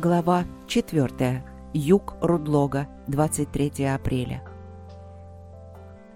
Глава 4. Юг Рудлога. 23 апреля.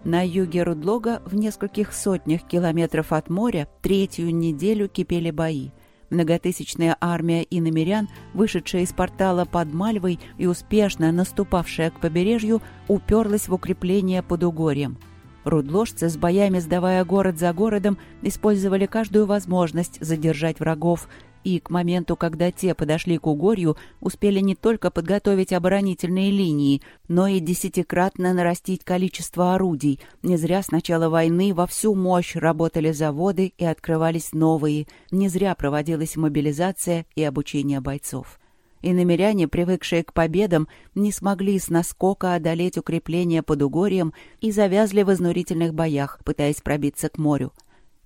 На юге Рудлога, в нескольких сотнях километров от моря, третью неделю кипели бои. Многотысячная армия иномерян, вышедшая из портала под Мальвой и успешно наступавшая к побережью, уперлась в укрепление под Угорьем. Рудложцы, с боями сдавая город за городом, использовали каждую возможность задержать врагов, и к моменту, когда те подошли к Угорью, успели не только подготовить оборонительные линии, но и десятикратно нарастить количество орудий. Не зря с начала войны во всю мощь работали заводы и открывались новые, не зря проводилась мобилизация и обучение бойцов. И намеряне, привыкшие к победам, не смогли с наскока одолеть укрепления под Угорьем и завязли в изнурительных боях, пытаясь пробиться к морю.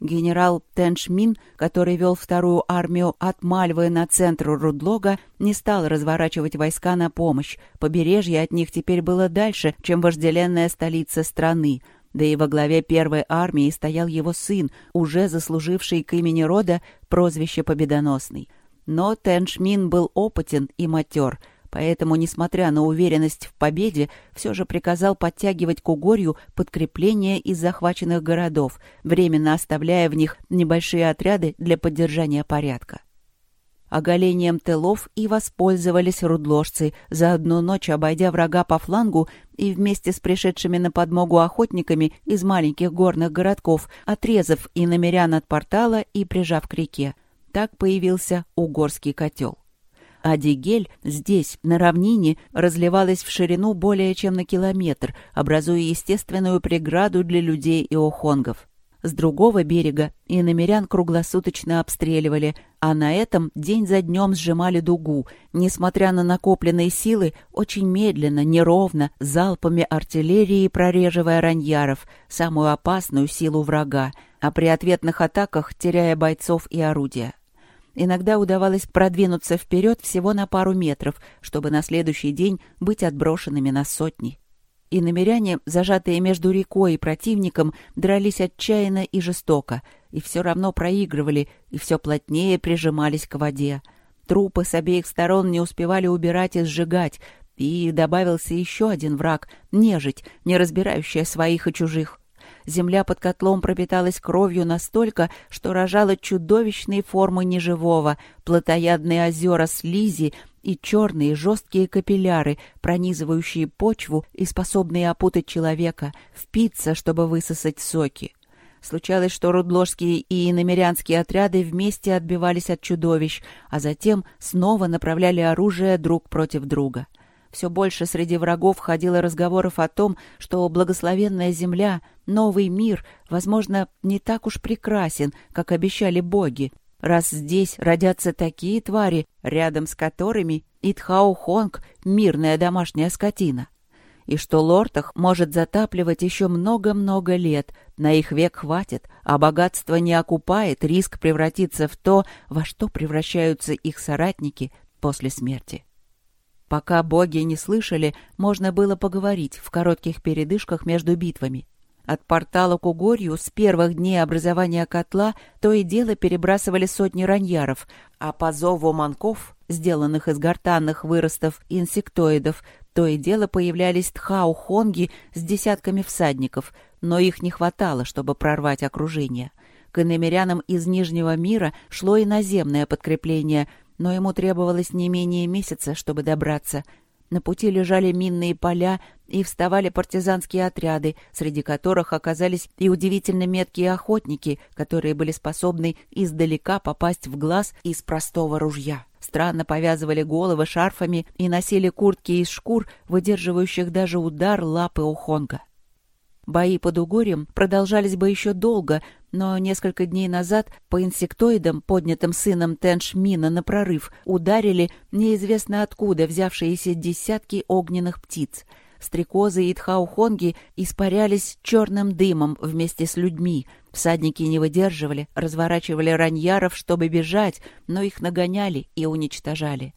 Генерал Теншмин, который вел вторую армию от Мальвы на центр Рудлога, не стал разворачивать войска на помощь. Побережье от них теперь было дальше, чем вожделенная столица страны. Да и во главе первой армии стоял его сын, уже заслуживший к имени рода прозвище «Победоносный». Но Теншмин был опытен и матер — Поэтому, несмотря на уверенность в победе, все же приказал подтягивать к Угорью подкрепления из захваченных городов, временно оставляя в них небольшие отряды для поддержания порядка. Оголением тылов и воспользовались рудложцы, за одну ночь обойдя врага по флангу и вместе с пришедшими на подмогу охотниками из маленьких горных городков, отрезав и намерян от портала и прижав к реке. Так появился Угорский котел. Адигель здесь, на равнине, разливалась в ширину более чем на километр, образуя естественную преграду для людей и охонгов. С другого берега иномерян круглосуточно обстреливали, а на этом день за днем сжимали дугу, несмотря на накопленные силы, очень медленно, неровно, залпами артиллерии прореживая раньяров, самую опасную силу врага, а при ответных атаках теряя бойцов и орудия. Иногда удавалось продвинуться вперед всего на пару метров, чтобы на следующий день быть отброшенными на сотни. И намеряне, зажатые между рекой и противником, дрались отчаянно и жестоко, и все равно проигрывали, и все плотнее прижимались к воде. Трупы с обеих сторон не успевали убирать и сжигать, и добавился еще один враг — нежить, не разбирающая своих и чужих. Земля под котлом пропиталась кровью настолько, что рожала чудовищные формы неживого, плотоядные озера слизи и черные жесткие капилляры, пронизывающие почву и способные опутать человека, впиться, чтобы высосать соки. Случалось, что рудложские и иномерянские отряды вместе отбивались от чудовищ, а затем снова направляли оружие друг против друга. Все больше среди врагов ходило разговоров о том, что благословенная земля, новый мир, возможно, не так уж прекрасен, как обещали боги, раз здесь родятся такие твари, рядом с которыми Итхау-Хонг — мирная домашняя скотина. И что Лортах может затапливать еще много-много лет, на их век хватит, а богатство не окупает риск превратиться в то, во что превращаются их соратники после смерти. Пока боги не слышали, можно было поговорить в коротких передышках между битвами. От портала к Угорью с первых дней образования котла то и дело перебрасывали сотни раньяров, а по зову манков, сделанных из гортанных выростов инсектоидов, то и дело появлялись тхау-хонги с десятками всадников, но их не хватало, чтобы прорвать окружение. К иномерянам из Нижнего мира шло и наземное подкрепление — но ему требовалось не менее месяца, чтобы добраться. На пути лежали минные поля и вставали партизанские отряды, среди которых оказались и удивительно меткие охотники, которые были способны издалека попасть в глаз из простого ружья. Странно повязывали головы шарфами и носили куртки из шкур, выдерживающих даже удар лапы ухонга. Бои под Угорем продолжались бы еще долго, но несколько дней назад по инсектоидам, поднятым сыном Теншмина на прорыв, ударили неизвестно откуда взявшиеся десятки огненных птиц. Стрекозы и тхаухонги испарялись черным дымом вместе с людьми. Всадники не выдерживали, разворачивали раньяров, чтобы бежать, но их нагоняли и уничтожали.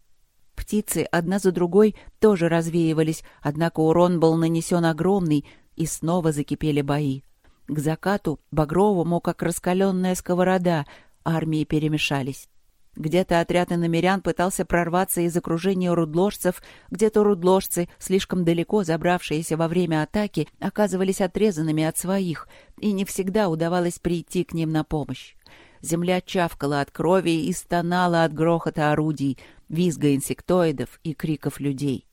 Птицы одна за другой тоже развеивались, однако урон был нанесен огромный, и снова закипели бои. К закату, багровому, как раскаленная сковорода, армии перемешались. Где-то отряд иномерян пытался прорваться из окружения рудложцев, где-то рудложцы, слишком далеко забравшиеся во время атаки, оказывались отрезанными от своих, и не всегда удавалось прийти к ним на помощь. Земля чавкала от крови и стонала от грохота орудий, визга инсектоидов и криков людей.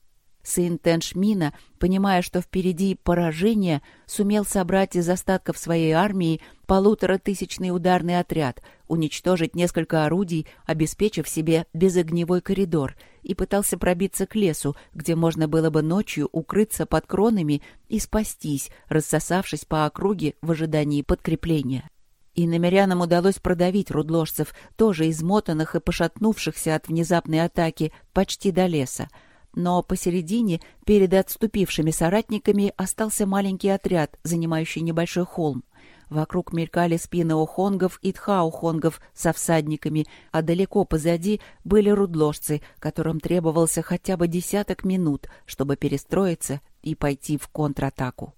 Сын Теншмина, понимая, что впереди поражение, сумел собрать из остатков своей армии полуторатысячный ударный отряд, уничтожить несколько орудий, обеспечив себе безогневой коридор, и пытался пробиться к лесу, где можно было бы ночью укрыться под кронами и спастись, рассосавшись по округе в ожидании подкрепления. И намерянам удалось продавить рудложцев, тоже измотанных и пошатнувшихся от внезапной атаки, почти до леса — но посередине, перед отступившими соратниками, остался маленький отряд, занимающий небольшой холм. Вокруг мелькали спины охонгов и тхаухонгов со всадниками, а далеко позади были рудложцы, которым требовался хотя бы десяток минут, чтобы перестроиться и пойти в контратаку.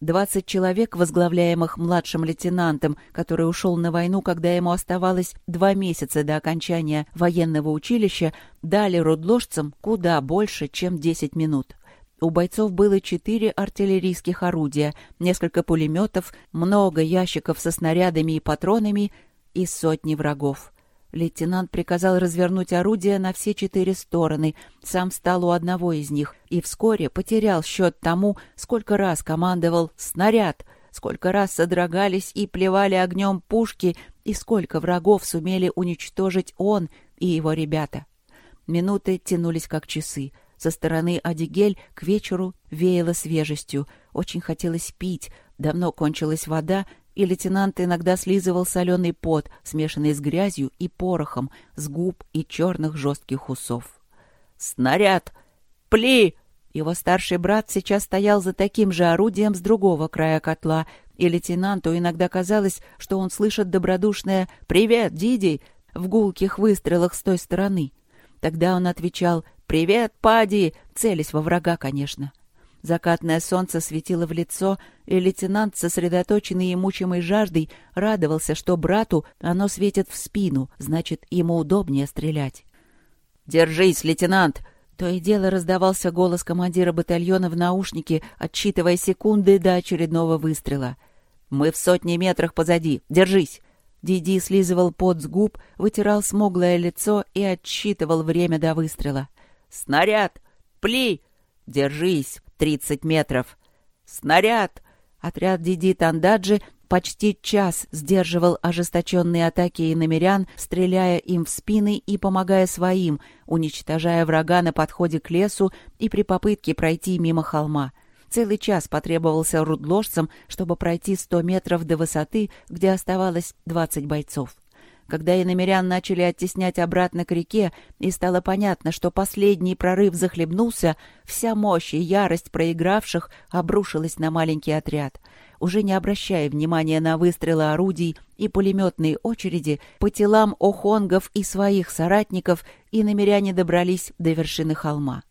Двадцать человек, возглавляемых младшим лейтенантом, который ушел на войну, когда ему оставалось два месяца до окончания военного училища, дали рудложцам куда больше, чем десять минут. У бойцов было четыре артиллерийских орудия, несколько пулеметов, много ящиков со снарядами и патронами и сотни врагов. Лейтенант приказал развернуть орудие на все четыре стороны, сам встал у одного из них и вскоре потерял счет тому, сколько раз командовал «снаряд», сколько раз содрогались и плевали огнем пушки и сколько врагов сумели уничтожить он и его ребята. Минуты тянулись как часы. Со стороны Адигель к вечеру веяло свежестью. Очень хотелось пить. Давно кончилась вода, и лейтенант иногда слизывал соленый пот, смешанный с грязью и порохом, с губ и черных жестких усов. «Снаряд! Пли!» Его старший брат сейчас стоял за таким же орудием с другого края котла, и лейтенанту иногда казалось, что он слышит добродушное «Привет, Диди!» в гулких выстрелах с той стороны. Тогда он отвечал «Привет, Пади!» целясь во врага, конечно. Закатное солнце светило в лицо, и лейтенант, сосредоточенный и мучимой жаждой, радовался, что брату оно светит в спину, значит, ему удобнее стрелять. «Держись, лейтенант!» То и дело раздавался голос командира батальона в наушнике, отсчитывая секунды до очередного выстрела. «Мы в сотне метрах позади. Держись!» Диди слизывал пот с губ, вытирал смуглое лицо и отсчитывал время до выстрела. «Снаряд! Пли! Держись! Тридцать метров. Снаряд! Отряд Диди Тандаджи почти час сдерживал ожесточенные атаки иномерян, стреляя им в спины и помогая своим, уничтожая врага на подходе к лесу и при попытке пройти мимо холма. Целый час потребовался рудложцам, чтобы пройти сто метров до высоты, где оставалось двадцать бойцов. Когда иномерян начали оттеснять обратно к реке, и стало понятно, что последний прорыв захлебнулся, вся мощь и ярость проигравших обрушилась на маленький отряд. Уже не обращая внимания на выстрелы орудий и пулеметные очереди, по телам охонгов и своих соратников иномеряне добрались до вершины холма.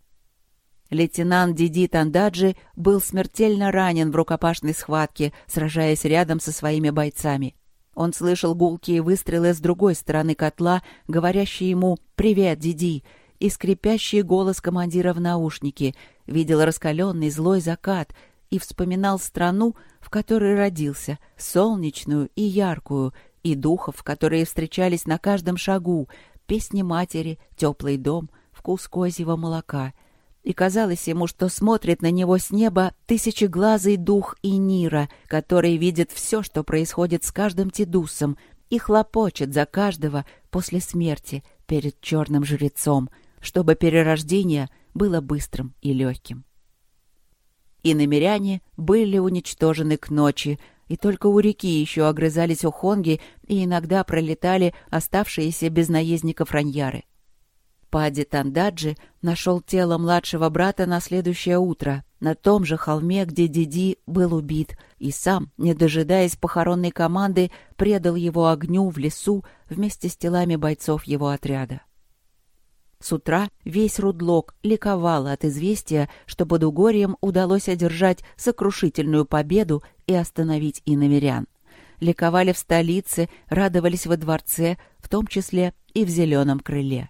Лейтенант Диди Тандаджи был смертельно ранен в рукопашной схватке, сражаясь рядом со своими бойцами. Он слышал гулкие выстрелы с другой стороны котла, говорящие ему «Привет, Диди!» и скрипящий голос командира в наушнике, видел раскаленный злой закат и вспоминал страну, в которой родился, солнечную и яркую, и духов, которые встречались на каждом шагу, песни матери, теплый дом, вкус козьего молока — и казалось ему, что смотрит на него с неба тысячеглазый дух Инира, который видит все, что происходит с каждым тедусом, и хлопочет за каждого после смерти перед черным жрецом, чтобы перерождение было быстрым и легким. И намеряне были уничтожены к ночи, и только у реки еще огрызались ухонги и иногда пролетали оставшиеся без наездников раньяры. Пади Тандаджи нашел тело младшего брата на следующее утро, на том же холме, где Диди был убит, и сам, не дожидаясь похоронной команды, предал его огню в лесу вместе с телами бойцов его отряда. С утра весь Рудлок ликовал от известия, что под Угорьем удалось одержать сокрушительную победу и остановить иномерян. ликовали в столице, радовались во дворце, в том числе и в зеленом крыле.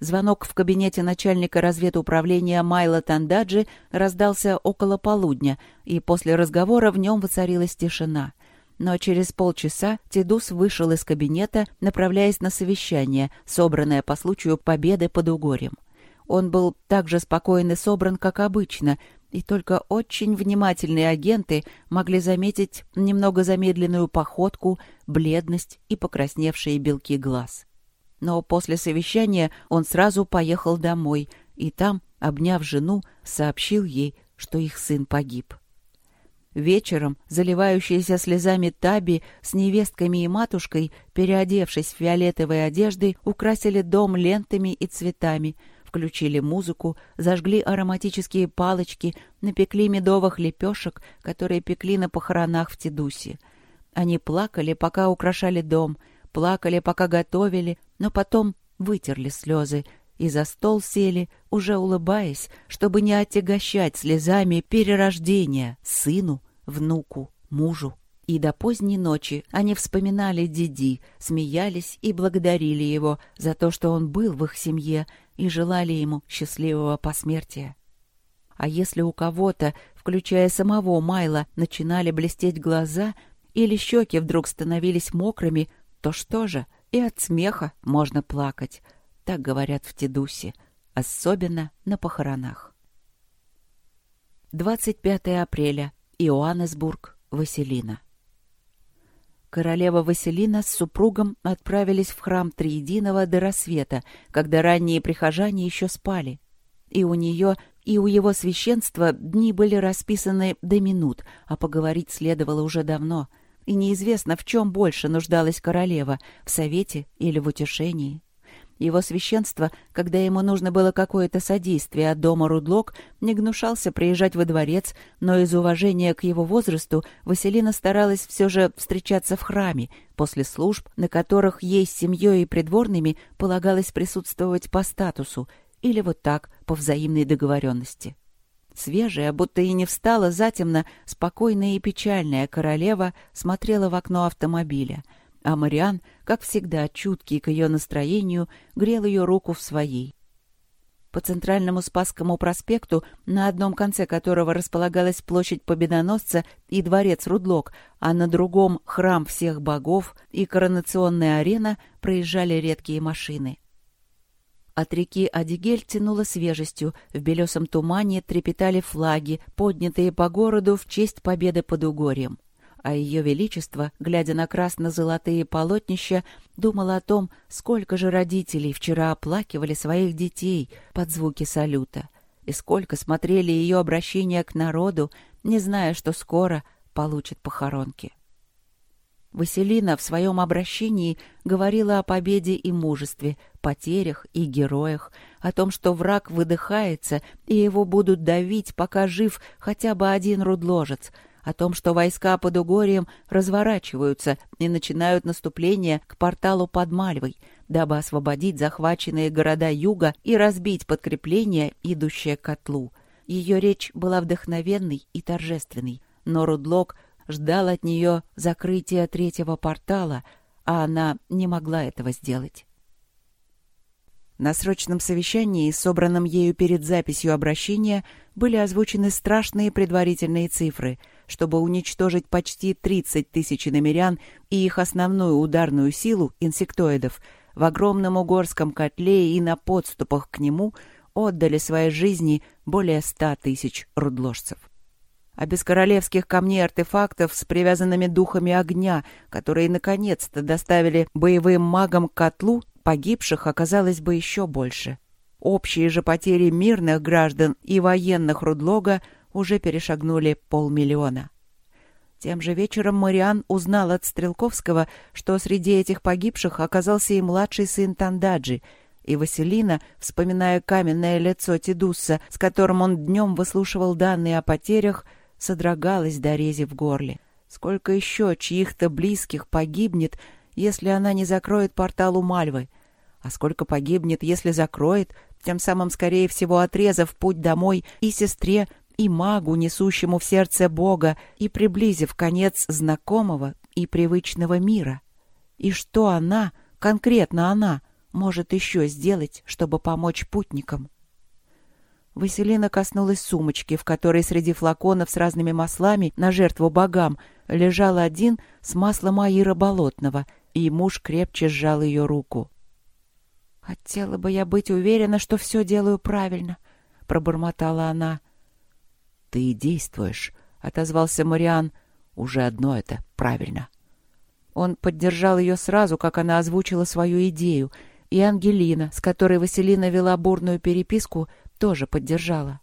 Звонок в кабинете начальника разведуправления Майла Тандаджи раздался около полудня, и после разговора в нем воцарилась тишина. Но через полчаса Тедус вышел из кабинета, направляясь на совещание, собранное по случаю победы под Угорем. Он был так же спокоен и собран, как обычно, и только очень внимательные агенты могли заметить немного замедленную походку, бледность и покрасневшие белки глаз. Но после совещания он сразу поехал домой и там, обняв жену, сообщил ей, что их сын погиб. Вечером заливающиеся слезами Таби с невестками и матушкой, переодевшись в фиолетовые одежды, украсили дом лентами и цветами, включили музыку, зажгли ароматические палочки, напекли медовых лепешек, которые пекли на похоронах в Тедусе. Они плакали, пока украшали дом — плакали, пока готовили, но потом вытерли слезы и за стол сели, уже улыбаясь, чтобы не отягощать слезами перерождения сыну, внуку, мужу. И до поздней ночи они вспоминали Диди, смеялись и благодарили его за то, что он был в их семье, и желали ему счастливого посмертия. А если у кого-то, включая самого Майла, начинали блестеть глаза или щеки вдруг становились мокрыми, то что же, и от смеха можно плакать. Так говорят в Тедусе, особенно на похоронах. 25 апреля. Иоаннесбург, Василина. Королева Василина с супругом отправились в храм Триединого до рассвета, когда ранние прихожане еще спали. И у нее, и у его священства дни были расписаны до минут, а поговорить следовало уже давно — и неизвестно, в чем больше нуждалась королева — в совете или в утешении. Его священство, когда ему нужно было какое-то содействие от дома Рудлок, не гнушался приезжать во дворец, но из уважения к его возрасту Василина старалась все же встречаться в храме после служб, на которых ей с семьей и придворными полагалось присутствовать по статусу, или вот так, по взаимной договоренности. Свежая, будто и не встала затемно, спокойная и печальная королева смотрела в окно автомобиля, а Мариан, как всегда чуткий к ее настроению, грел ее руку в своей. По центральному Спасскому проспекту, на одном конце которого располагалась площадь Победоносца и дворец Рудлок, а на другом — храм всех богов и коронационная арена, проезжали редкие машины — от реки Адигель тянуло свежестью, в белесом тумане трепетали флаги, поднятые по городу в честь победы под Угорьем. А ее величество, глядя на красно-золотые полотнища, думала о том, сколько же родителей вчера оплакивали своих детей под звуки салюта, и сколько смотрели ее обращения к народу, не зная, что скоро получат похоронки. Василина в своем обращении говорила о победе и мужестве, потерях и героях, о том, что враг выдыхается, и его будут давить, пока жив хотя бы один рудложец, о том, что войска под Угорьем разворачиваются и начинают наступление к порталу под Мальвой, дабы освободить захваченные города юга и разбить подкрепление, идущее к котлу. Ее речь была вдохновенной и торжественной, но Рудлок — ждал от нее закрытия третьего портала, а она не могла этого сделать. На срочном совещании, собранном ею перед записью обращения, были озвучены страшные предварительные цифры, чтобы уничтожить почти 30 тысяч намерян и их основную ударную силу, инсектоидов, в огромном угорском котле и на подступах к нему отдали свои жизни более 100 тысяч рудложцев а без королевских камней-артефактов с привязанными духами огня, которые наконец-то доставили боевым магам к котлу, погибших оказалось бы еще больше. Общие же потери мирных граждан и военных Рудлога уже перешагнули полмиллиона. Тем же вечером Мариан узнал от Стрелковского, что среди этих погибших оказался и младший сын Тандаджи, и Василина, вспоминая каменное лицо Тидусса, с которым он днем выслушивал данные о потерях, содрогалась до рези в горле. Сколько еще чьих-то близких погибнет, если она не закроет портал у Мальвы? А сколько погибнет, если закроет, тем самым, скорее всего, отрезав путь домой и сестре, и магу, несущему в сердце Бога, и приблизив конец знакомого и привычного мира. И что она, конкретно она, может еще сделать, чтобы помочь путникам? Василина коснулась сумочки, в которой среди флаконов с разными маслами на жертву богам лежал один с маслом Аира Болотного, и муж крепче сжал ее руку. «Хотела бы я быть уверена, что все делаю правильно», — пробормотала она. «Ты действуешь», — отозвался Мариан. «Уже одно это правильно». Он поддержал ее сразу, как она озвучила свою идею, и Ангелина, с которой Василина вела бурную переписку, тоже поддержала.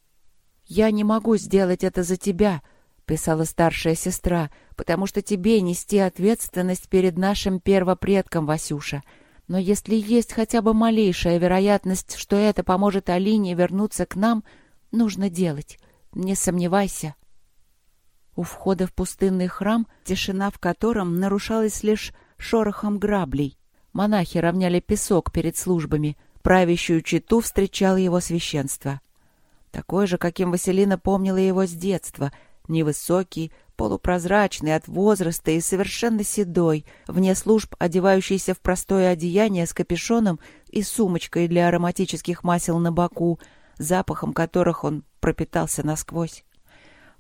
«Я не могу сделать это за тебя», — писала старшая сестра, «потому что тебе нести ответственность перед нашим первопредком, Васюша. Но если есть хотя бы малейшая вероятность, что это поможет Алине вернуться к нам, нужно делать. Не сомневайся». У входа в пустынный храм, тишина в котором нарушалась лишь шорохом граблей. Монахи равняли песок перед службами, правящую читу встречал его священство. Такой же, каким Василина помнила его с детства, невысокий, полупрозрачный от возраста и совершенно седой, вне служб одевающийся в простое одеяние с капюшоном и сумочкой для ароматических масел на боку, запахом которых он пропитался насквозь.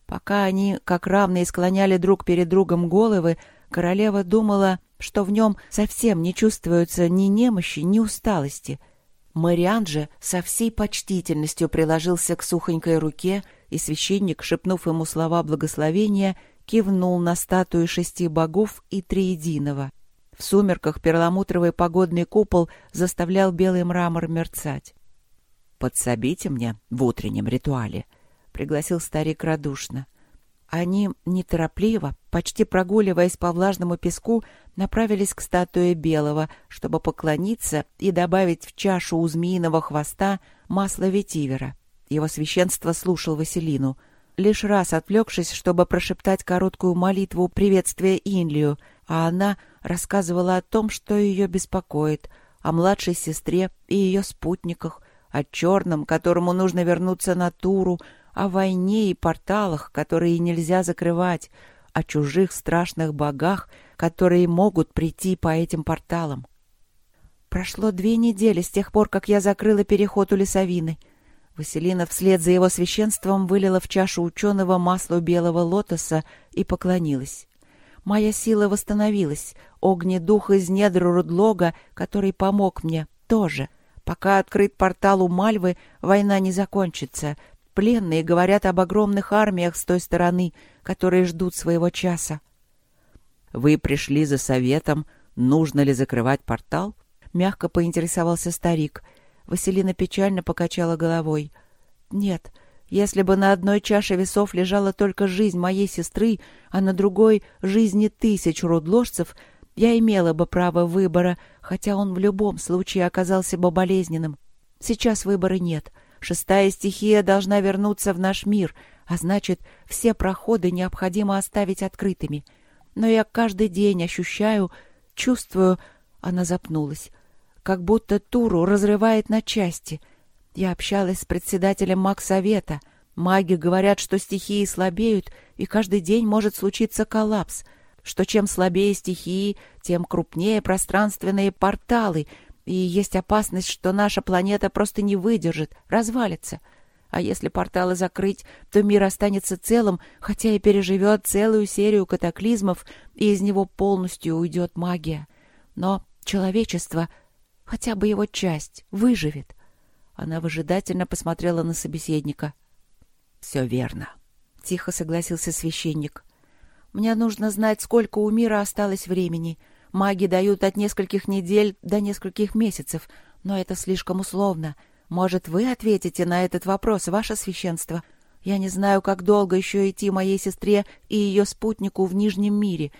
Пока они, как равные, склоняли друг перед другом головы, королева думала, что в нем совсем не чувствуется ни немощи, ни усталости — Мариан же со всей почтительностью приложился к сухонькой руке, и священник, шепнув ему слова благословения, кивнул на статуи шести богов и триединого. В сумерках перламутровый погодный купол заставлял белый мрамор мерцать. «Подсобите мне в утреннем ритуале», — пригласил старик радушно. Они неторопливо, почти прогуливаясь по влажному песку, направились к статуе Белого, чтобы поклониться и добавить в чашу у змеиного хвоста масло ветивера. Его священство слушал Василину. Лишь раз отвлекшись, чтобы прошептать короткую молитву приветствия Инлию, а она рассказывала о том, что ее беспокоит, о младшей сестре и ее спутниках, о черном, которому нужно вернуться на Туру, о войне и порталах, которые нельзя закрывать, о чужих страшных богах, которые могут прийти по этим порталам. Прошло две недели с тех пор, как я закрыла переход у лесовины. Василина вслед за его священством вылила в чашу ученого масло белого лотоса и поклонилась. Моя сила восстановилась, огнедух из недр Рудлога, который помог мне, тоже. Пока открыт портал у Мальвы, война не закончится, Пленные говорят об огромных армиях с той стороны, которые ждут своего часа. «Вы пришли за советом, нужно ли закрывать портал?» — мягко поинтересовался старик. Василина печально покачала головой. «Нет, если бы на одной чаше весов лежала только жизнь моей сестры, а на другой — жизни тысяч рудложцев, я имела бы право выбора, хотя он в любом случае оказался бы болезненным. Сейчас выбора нет». Шестая стихия должна вернуться в наш мир, а значит, все проходы необходимо оставить открытыми. Но я каждый день ощущаю, чувствую... Она запнулась. Как будто Туру разрывает на части. Я общалась с председателем Максовета. Маги говорят, что стихии слабеют, и каждый день может случиться коллапс — что чем слабее стихии, тем крупнее пространственные порталы, и есть опасность, что наша планета просто не выдержит, развалится. А если порталы закрыть, то мир останется целым, хотя и переживет целую серию катаклизмов, и из него полностью уйдет магия. Но человечество, хотя бы его часть, выживет. Она выжидательно посмотрела на собеседника. — Все верно, — тихо согласился священник. — Мне нужно знать, сколько у мира осталось времени — Маги дают от нескольких недель до нескольких месяцев, но это слишком условно. Может, вы ответите на этот вопрос, ваше священство? Я не знаю, как долго еще идти моей сестре и ее спутнику в Нижнем мире.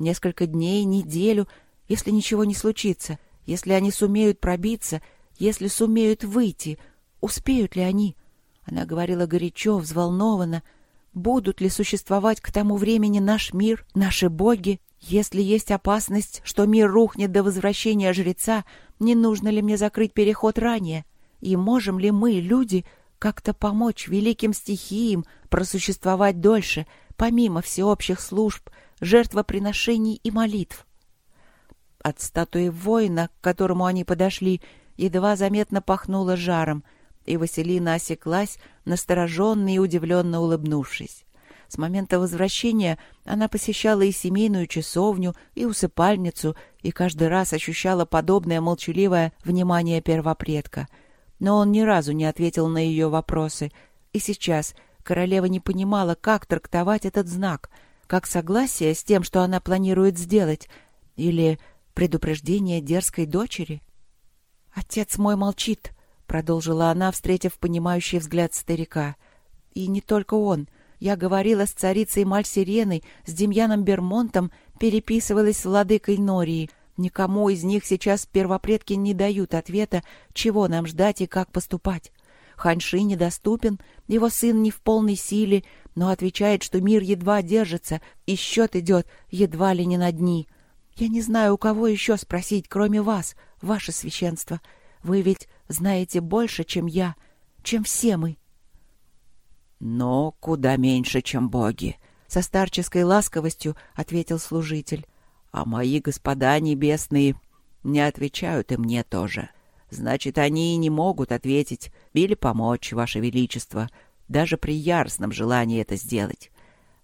Несколько дней, неделю, если ничего не случится, если они сумеют пробиться, если сумеют выйти. Успеют ли они? Она говорила горячо, взволнованно. Будут ли существовать к тому времени наш мир, наши боги? Если есть опасность, что мир рухнет до возвращения жреца, не нужно ли мне закрыть переход ранее? И можем ли мы, люди, как-то помочь великим стихиям просуществовать дольше, помимо всеобщих служб, жертвоприношений и молитв. От статуи воина, к которому они подошли, едва заметно пахнуло жаром, и Василина осеклась, настороженно и удивленно улыбнувшись. С момента возвращения она посещала и семейную часовню, и усыпальницу, и каждый раз ощущала подобное молчаливое внимание первопредка. Но он ни разу не ответил на ее вопросы. И сейчас королева не понимала, как трактовать этот знак, как согласие с тем, что она планирует сделать, или предупреждение дерзкой дочери. «Отец мой молчит», — продолжила она, встретив понимающий взгляд старика. «И не только он». Я говорила с царицей Мальсиреной, с Демьяном Бермонтом, переписывалась с владыкой Нории. Никому из них сейчас первопредки не дают ответа, чего нам ждать и как поступать. Ханьши недоступен, его сын не в полной силе, но отвечает, что мир едва держится, и счет идет едва ли не на дни. Я не знаю, у кого еще спросить, кроме вас, ваше священство. Вы ведь знаете больше, чем я, чем все мы. «Но куда меньше, чем боги», — со старческой ласковостью ответил служитель. «А мои господа небесные не отвечают и мне тоже. Значит, они и не могут ответить или помочь, Ваше Величество, даже при яростном желании это сделать.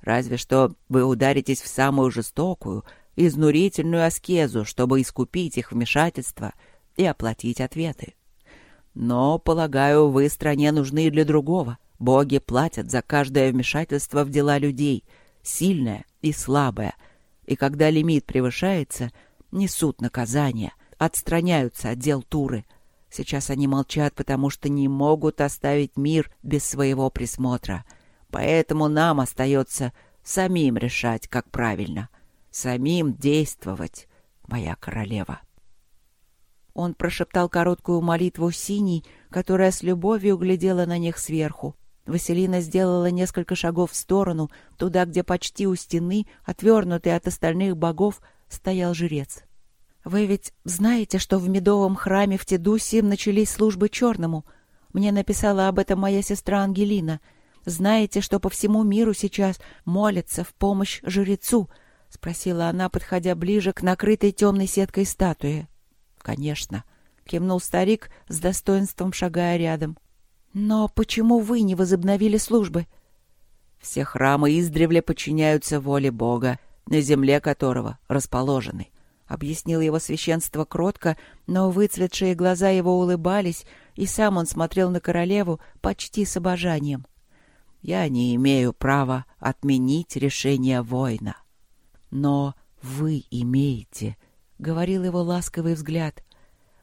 Разве что вы ударитесь в самую жестокую, изнурительную аскезу, чтобы искупить их вмешательство и оплатить ответы. Но, полагаю, вы стране нужны для другого. Боги платят за каждое вмешательство в дела людей, сильное и слабое, и когда лимит превышается, несут наказание, отстраняются от дел Туры. Сейчас они молчат, потому что не могут оставить мир без своего присмотра. Поэтому нам остается самим решать, как правильно, самим действовать, моя королева. Он прошептал короткую молитву синей, которая с любовью глядела на них сверху. Василина сделала несколько шагов в сторону, туда, где почти у стены, отвернутый от остальных богов, стоял жрец. «Вы ведь знаете, что в медовом храме в Тедусе начались службы черному? Мне написала об этом моя сестра Ангелина. Знаете, что по всему миру сейчас молятся в помощь жрецу?» — спросила она, подходя ближе к накрытой темной сеткой статуе. «Конечно», — кивнул старик с достоинством, шагая рядом. Но почему вы не возобновили службы? Все храмы издревле подчиняются воле Бога, на земле которого расположены. Объяснил его священство кротко, но выцветшие глаза его улыбались, и сам он смотрел на королеву почти с обожанием. «Я не имею права отменить решение воина». «Но вы имеете», — говорил его ласковый взгляд.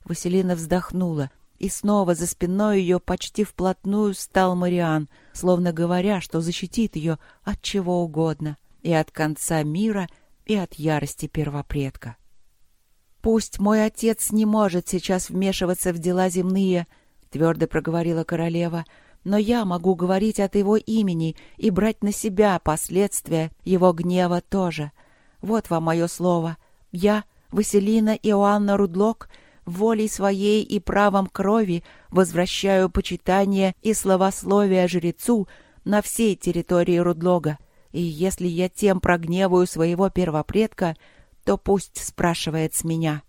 Василина вздохнула — и снова за спиной ее почти вплотную стал Мариан, словно говоря, что защитит ее от чего угодно, и от конца мира, и от ярости первопредка. «Пусть мой отец не может сейчас вмешиваться в дела земные», — твердо проговорила королева, «но я могу говорить от его имени и брать на себя последствия его гнева тоже. Вот вам мое слово. Я, Василина Иоанна Рудлок, — волей своей и правом крови возвращаю почитание и словословие жрецу на всей территории Рудлога. И если я тем прогневаю своего первопредка, то пусть спрашивает с меня».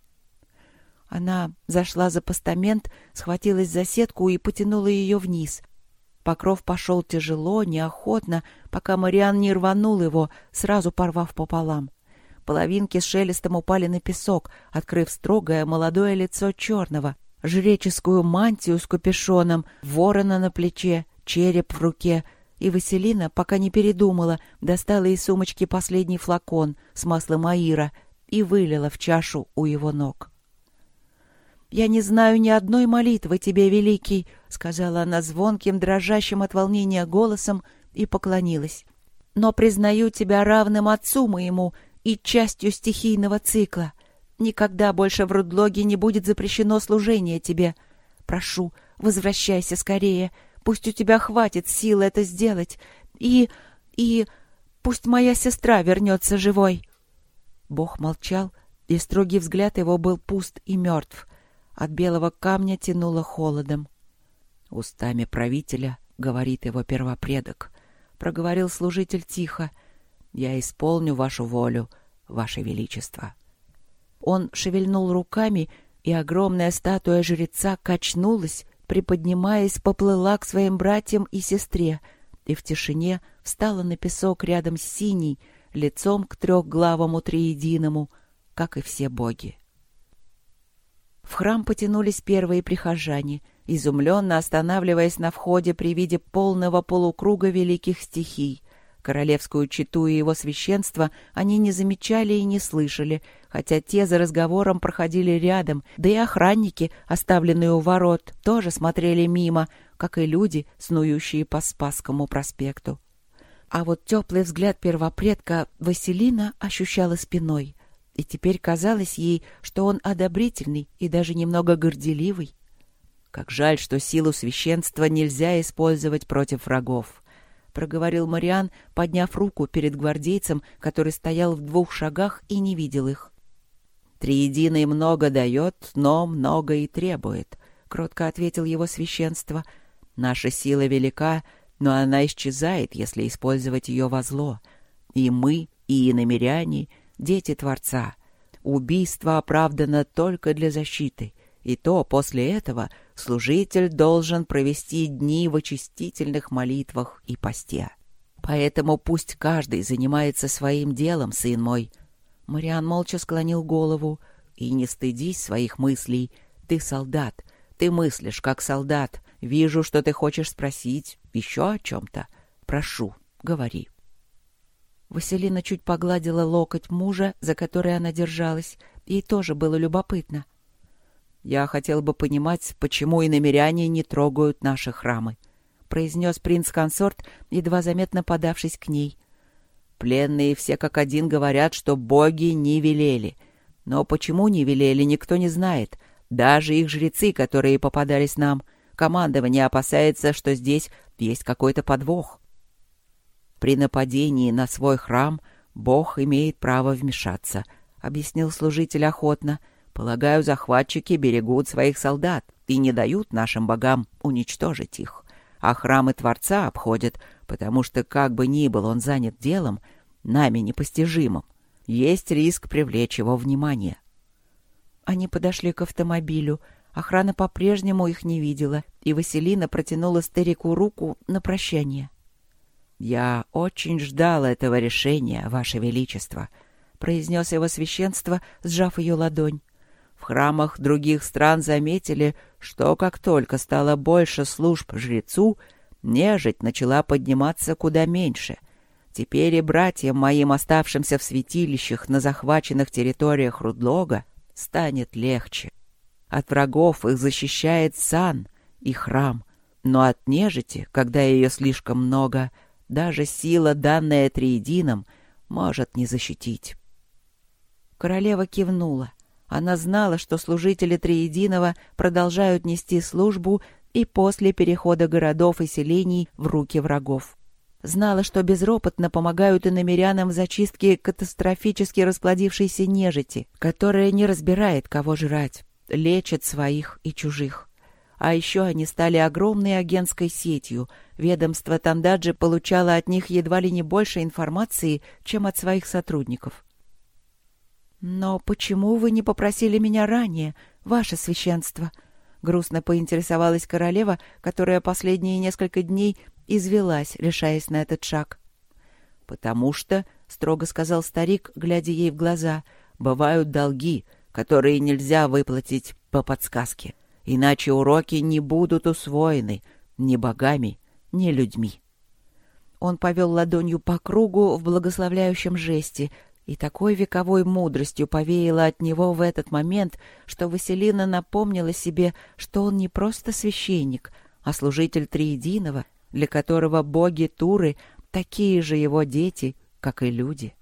Она зашла за постамент, схватилась за сетку и потянула ее вниз. Покров пошел тяжело, неохотно, пока Мариан не рванул его, сразу порвав пополам. Половинки с шелестом упали на песок, открыв строгое молодое лицо черного, жреческую мантию с капюшоном, ворона на плече, череп в руке. И Василина, пока не передумала, достала из сумочки последний флакон с маслом аира и вылила в чашу у его ног. «Я не знаю ни одной молитвы тебе, великий», — сказала она звонким, дрожащим от волнения голосом и поклонилась. «Но признаю тебя равным отцу моему и частью стихийного цикла. Никогда больше в Рудлоге не будет запрещено служение тебе. Прошу, возвращайся скорее. Пусть у тебя хватит сил это сделать. И... и... пусть моя сестра вернется живой». Бог молчал, и строгий взгляд его был пуст и мертв. От белого камня тянуло холодом. Устами правителя говорит его первопредок. Проговорил служитель тихо. Я исполню вашу волю, ваше величество. Он шевельнул руками, и огромная статуя жреца качнулась, приподнимаясь, поплыла к своим братьям и сестре, и в тишине встала на песок рядом с синей, лицом к трехглавому триединому, как и все боги. В храм потянулись первые прихожане, изумленно останавливаясь на входе при виде полного полукруга великих стихий. Королевскую читу и его священство они не замечали и не слышали, хотя те за разговором проходили рядом, да и охранники, оставленные у ворот, тоже смотрели мимо, как и люди, снующие по Спасскому проспекту. А вот теплый взгляд первопредка Василина ощущала спиной, и теперь казалось ей, что он одобрительный и даже немного горделивый. Как жаль, что силу священства нельзя использовать против врагов проговорил Мариан, подняв руку перед гвардейцем, который стоял в двух шагах и не видел их. «Триединый много дает, но много и требует», — кротко ответил его священство. «Наша сила велика, но она исчезает, если использовать ее во зло. И мы, и иномиряне — дети Творца. Убийство оправдано только для защиты, и то после этого служитель должен провести дни в очистительных молитвах и посте. Поэтому пусть каждый занимается своим делом, сын мой. Мариан молча склонил голову. И не стыдись своих мыслей. Ты солдат. Ты мыслишь, как солдат. Вижу, что ты хочешь спросить еще о чем-то. Прошу, говори. Василина чуть погладила локоть мужа, за который она держалась. Ей тоже было любопытно. «Я хотел бы понимать, почему и намеряне не трогают наши храмы», — произнес принц-консорт, едва заметно подавшись к ней. «Пленные все как один говорят, что боги не велели. Но почему не велели, никто не знает. Даже их жрецы, которые попадались нам. Командование опасается, что здесь есть какой-то подвох. При нападении на свой храм бог имеет право вмешаться», — объяснил служитель охотно — Полагаю, захватчики берегут своих солдат и не дают нашим богам уничтожить их. А храмы Творца обходят, потому что, как бы ни был он занят делом, нами непостижимым, есть риск привлечь его внимание. Они подошли к автомобилю. Охрана по-прежнему их не видела, и Василина протянула старику руку на прощание. «Я очень ждал этого решения, Ваше Величество», — произнес его священство, сжав ее ладонь. В храмах других стран заметили, что как только стало больше служб жрецу, нежить начала подниматься куда меньше. Теперь и братьям моим, оставшимся в святилищах на захваченных территориях Рудлога, станет легче. От врагов их защищает сан и храм, но от нежити, когда ее слишком много, даже сила, данная триедином, может не защитить. Королева кивнула. Она знала, что служители Триединого продолжают нести службу и после перехода городов и селений в руки врагов. Знала, что безропотно помогают и намерянам в зачистке катастрофически расплодившейся нежити, которая не разбирает, кого жрать, лечит своих и чужих. А еще они стали огромной агентской сетью. Ведомство Тандаджи получало от них едва ли не больше информации, чем от своих сотрудников. «Но почему вы не попросили меня ранее, ваше священство?» Грустно поинтересовалась королева, которая последние несколько дней извелась, решаясь на этот шаг. «Потому что, — строго сказал старик, глядя ей в глаза, — бывают долги, которые нельзя выплатить по подсказке, иначе уроки не будут усвоены ни богами, ни людьми». Он повел ладонью по кругу в благословляющем жесте, и такой вековой мудростью повеяло от него в этот момент, что Василина напомнила себе, что он не просто священник, а служитель Триединого, для которого боги Туры такие же его дети, как и люди.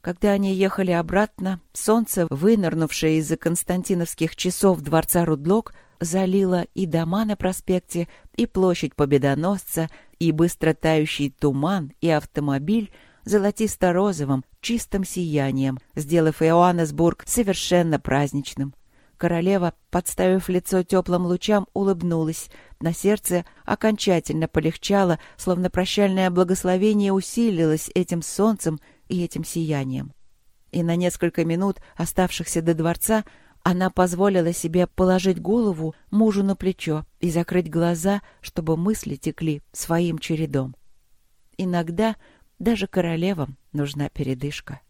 Когда они ехали обратно, солнце, вынырнувшее из-за константиновских часов дворца Рудлок, залило и дома на проспекте, и площадь Победоносца, и быстро тающий туман, и автомобиль — золотисто-розовым, чистым сиянием, сделав Иоаннесбург совершенно праздничным. Королева, подставив лицо теплым лучам, улыбнулась. На сердце окончательно полегчало, словно прощальное благословение усилилось этим солнцем и этим сиянием. И на несколько минут, оставшихся до дворца, она позволила себе положить голову мужу на плечо и закрыть глаза, чтобы мысли текли своим чередом. Иногда даже королевам нужна передышка.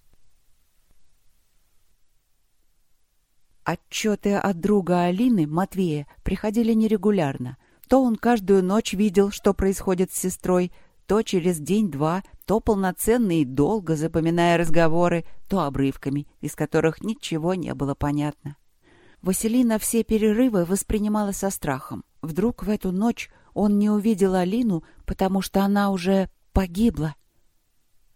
Отчеты от друга Алины, Матвея, приходили нерегулярно. То он каждую ночь видел, что происходит с сестрой, то через день-два, то полноценно и долго запоминая разговоры, то обрывками, из которых ничего не было понятно. Василина все перерывы воспринимала со страхом. Вдруг в эту ночь он не увидел Алину, потому что она уже погибла.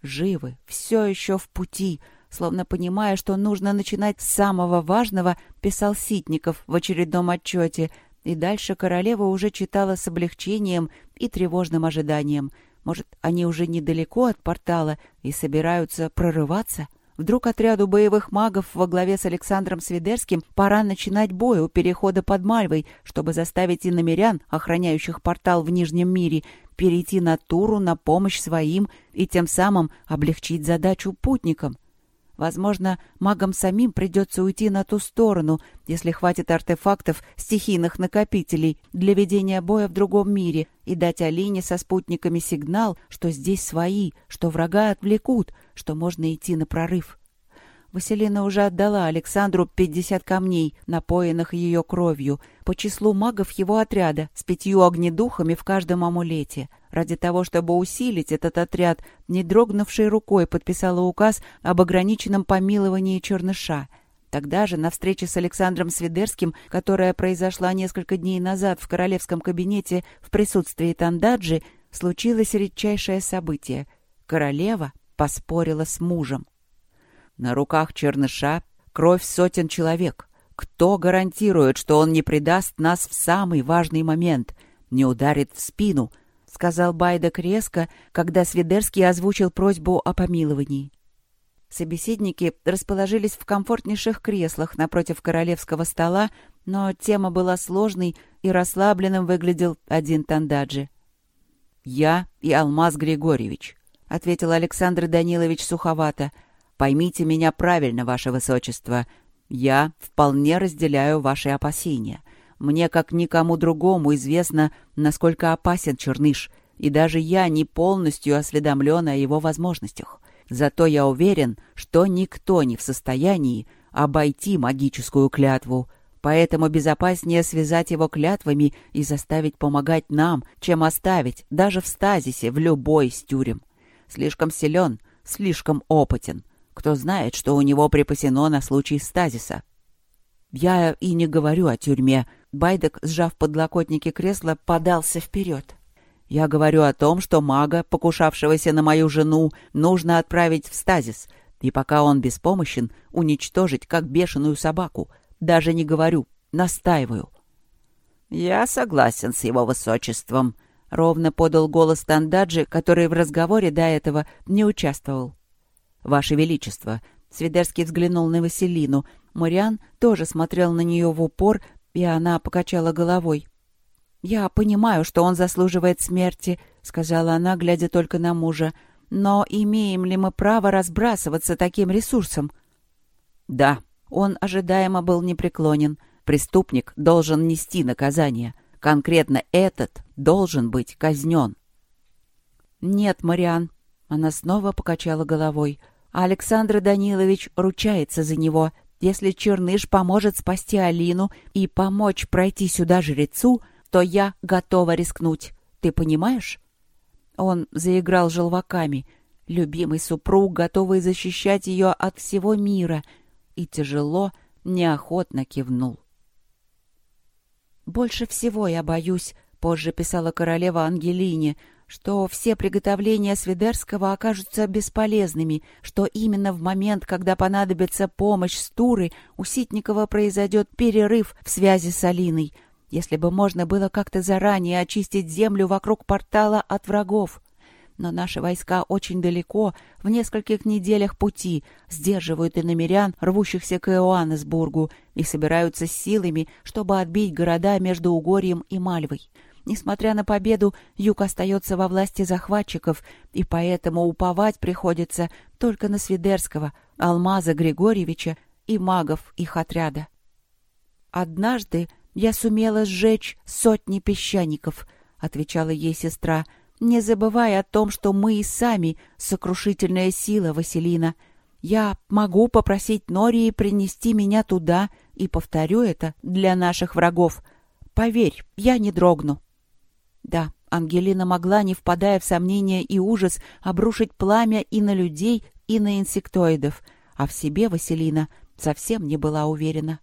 Живы, все еще в пути — словно понимая, что нужно начинать с самого важного, писал Ситников в очередном отчете, и дальше королева уже читала с облегчением и тревожным ожиданием. Может, они уже недалеко от портала и собираются прорываться? Вдруг отряду боевых магов во главе с Александром Свидерским пора начинать бой у перехода под Мальвой, чтобы заставить иномерян, охраняющих портал в Нижнем мире, перейти на Туру на помощь своим и тем самым облегчить задачу путникам. Возможно, магам самим придется уйти на ту сторону, если хватит артефактов, стихийных накопителей для ведения боя в другом мире и дать Алине со спутниками сигнал, что здесь свои, что врага отвлекут, что можно идти на прорыв. Василина уже отдала Александру 50 камней, напоенных ее кровью, по числу магов его отряда, с пятью огнедухами в каждом амулете. Ради того, чтобы усилить этот отряд, не дрогнувшей рукой подписала указ об ограниченном помиловании Черныша. Тогда же, на встрече с Александром Свидерским, которая произошла несколько дней назад в королевском кабинете в присутствии Тандаджи, случилось редчайшее событие. Королева поспорила с мужем. На руках черныша кровь сотен человек. Кто гарантирует, что он не предаст нас в самый важный момент, не ударит в спину, — сказал Байдек резко, когда Свидерский озвучил просьбу о помиловании. Собеседники расположились в комфортнейших креслах напротив королевского стола, но тема была сложной, и расслабленным выглядел один Тандаджи. «Я и Алмаз Григорьевич», — ответил Александр Данилович суховато, — Поймите меня правильно, ваше высочество. Я вполне разделяю ваши опасения. Мне, как никому другому, известно, насколько опасен Черныш, и даже я не полностью осведомлен о его возможностях. Зато я уверен, что никто не в состоянии обойти магическую клятву, поэтому безопаснее связать его клятвами и заставить помогать нам, чем оставить, даже в стазисе, в любой из тюрем. Слишком силен, слишком опытен. Кто знает, что у него припасено на случай стазиса. Я и не говорю о тюрьме. Байдек, сжав подлокотники кресла, подался вперед. Я говорю о том, что мага, покушавшегося на мою жену, нужно отправить в стазис, и пока он беспомощен, уничтожить как бешеную собаку. Даже не говорю, настаиваю. «Я согласен с его высочеством», — ровно подал голос Тандаджи, который в разговоре до этого не участвовал. «Ваше Величество!» Свидерский взглянул на Василину. Мариан тоже смотрел на нее в упор, и она покачала головой. «Я понимаю, что он заслуживает смерти», — сказала она, глядя только на мужа. «Но имеем ли мы право разбрасываться таким ресурсом?» «Да», — он ожидаемо был непреклонен. «Преступник должен нести наказание. Конкретно этот должен быть казнен». «Нет, Мариан», — она снова покачала головой. Александр Данилович ручается за него. Если Черныш поможет спасти Алину и помочь пройти сюда жрецу, то я готова рискнуть. Ты понимаешь? Он заиграл желваками. Любимый супруг, готовый защищать ее от всего мира. И тяжело, неохотно кивнул. «Больше всего я боюсь», — позже писала королева Ангелине, — что все приготовления Свидерского окажутся бесполезными, что именно в момент, когда понадобится помощь с Туры, у Ситникова произойдет перерыв в связи с Алиной. Если бы можно было как-то заранее очистить землю вокруг портала от врагов. Но наши войска очень далеко, в нескольких неделях пути, сдерживают иномерян, рвущихся к Иоаннесбургу, и собираются силами, чтобы отбить города между Угорьем и Мальвой. Несмотря на победу, юг остается во власти захватчиков, и поэтому уповать приходится только на Свидерского, Алмаза Григорьевича и магов их отряда. «Однажды я сумела сжечь сотни песчаников», — отвечала ей сестра, «не забывая о том, что мы и сами сокрушительная сила Василина. Я могу попросить Нории принести меня туда, и повторю это для наших врагов. Поверь, я не дрогну». Да, Ангелина могла, не впадая в сомнения и ужас, обрушить пламя и на людей, и на инсектоидов, а в себе Василина совсем не была уверена.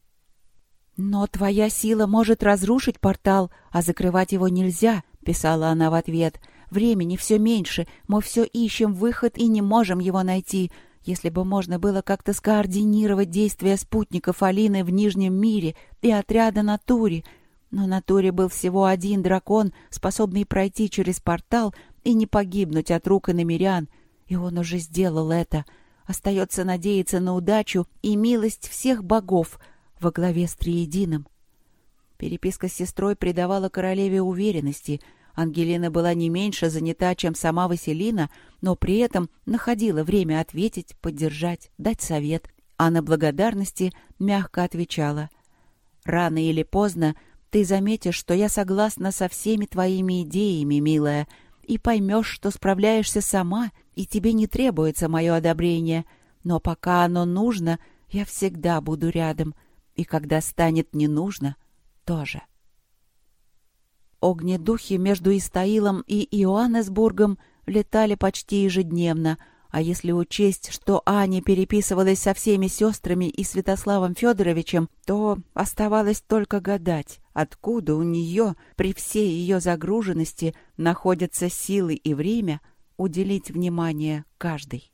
«Но твоя сила может разрушить портал, а закрывать его нельзя», — писала она в ответ. «Времени все меньше, мы все ищем выход и не можем его найти. Если бы можно было как-то скоординировать действия спутников Алины в Нижнем мире и отряда на Туре, но на Туре был всего один дракон, способный пройти через портал и не погибнуть от рук иномерян. И он уже сделал это. Остается надеяться на удачу и милость всех богов во главе с Триединым. Переписка с сестрой придавала королеве уверенности. Ангелина была не меньше занята, чем сама Василина, но при этом находила время ответить, поддержать, дать совет. А на благодарности мягко отвечала. «Рано или поздно ты заметишь, что я согласна со всеми твоими идеями, милая, и поймешь, что справляешься сама, и тебе не требуется мое одобрение. Но пока оно нужно, я всегда буду рядом, и когда станет не нужно, тоже. Огнедухи между Истаилом и Иоаннесбургом летали почти ежедневно — а если учесть, что Аня переписывалась со всеми сестрами и Святославом Федоровичем, то оставалось только гадать, откуда у нее, при всей ее загруженности, находятся силы и время уделить внимание каждой.